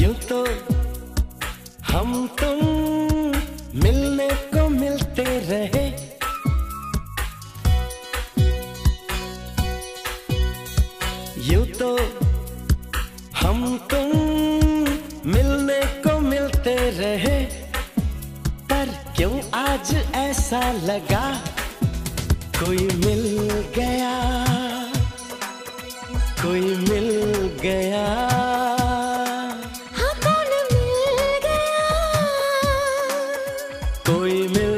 यूँ तो हम मिलने को मिलते रहे। यूँ तो हम मिलने को मिलते रहे। पर क्यों आज ऐसा लगा? कोई मिल कोई मिल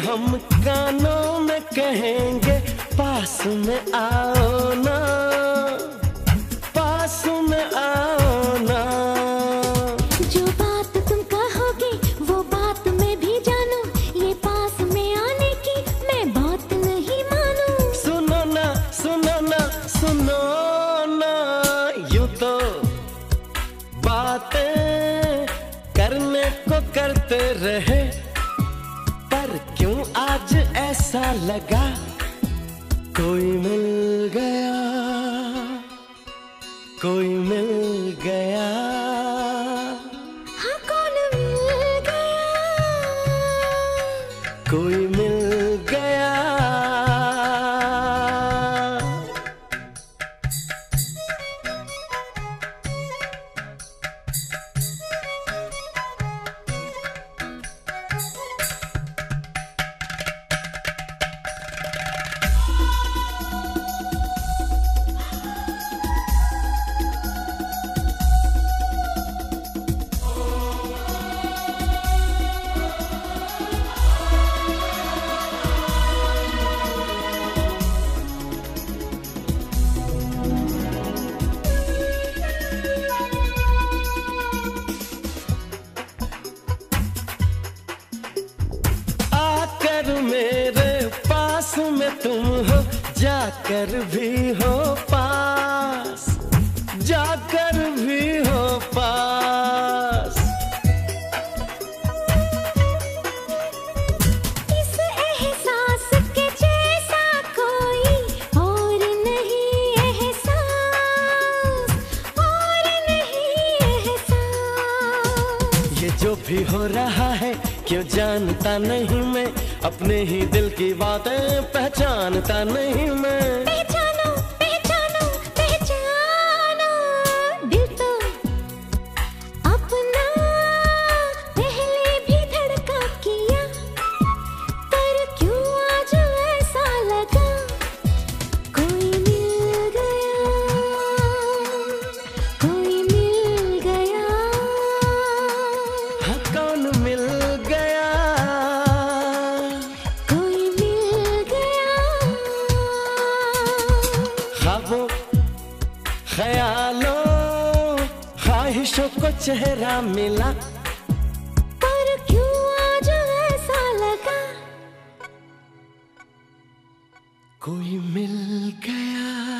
हम कानों में कहेंगे पास में आओ ना पास में आओ ना। जो बात तुम कहोगे वो बात मैं भी जानूं। ये पास में आने की मैं बात नहीं मानूं। सुनो ना सुनो ना सुनो ना यूँ तो बातें करने को करते रहे। पर क्यों आज ऐसा लगा? कोई मिल गया कोई मिल गया। हाँ कौन मिल गया? कोई तुम हो जाकर भी हो पास जाकर भी हो पास। इस एहसास के जैसा कोई और नहीं एहसास और नहीं एहसास। ये जो भी हो रहा है क्यों जानता नहीं मैं? अपने ही दिल की बातें पहचानता नहीं मैं। ख्यालों ख्वाहिशों को चेहरा मिला। पर क्यों आज ऐसा लगा? कोई मिल गया।